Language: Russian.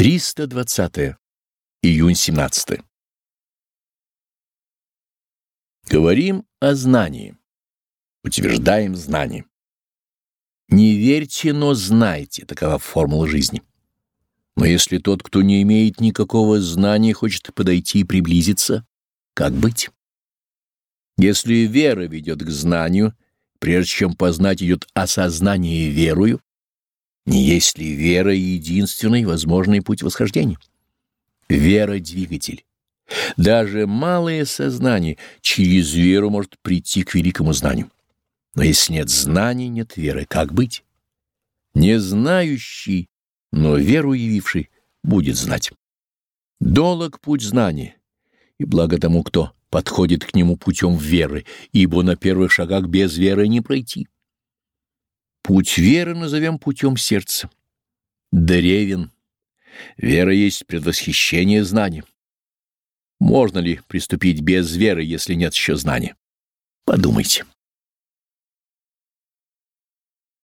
320. Июнь 17. Говорим о знании. Утверждаем знание. Не верьте, но знайте, такова формула жизни. Но если тот, кто не имеет никакого знания, хочет подойти и приблизиться, как быть? Если вера ведет к знанию, прежде чем познать идет осознание верою, не есть ли вера единственный возможный путь восхождения? Вера — двигатель. Даже малое сознание через веру может прийти к великому знанию. Но если нет знаний, нет веры. Как быть? Не знающий, но веру явивший будет знать. Долог путь знания, и благо тому, кто подходит к нему путем веры, ибо на первых шагах без веры не пройти. Путь веры назовем путем сердца. Древен. Вера есть предвосхищение знания. Можно ли приступить без веры, если нет еще знания? Подумайте.